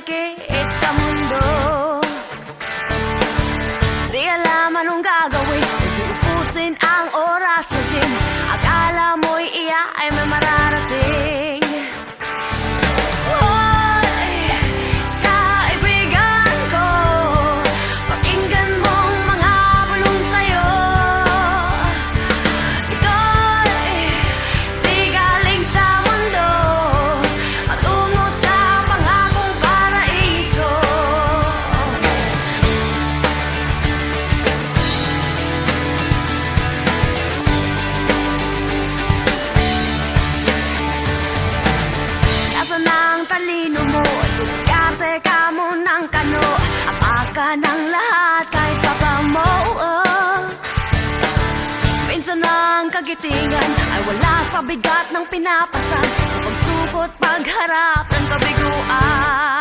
persona que echa mundo. De la mano un gago, we, talino mo? Diskarte ka mo ng kano Apaka ng lahat kahit papa mo oh. Minsan ang kagitingan ay wala sa bigat ng pinapasan Sa pagsukot pagharap ng kabiguan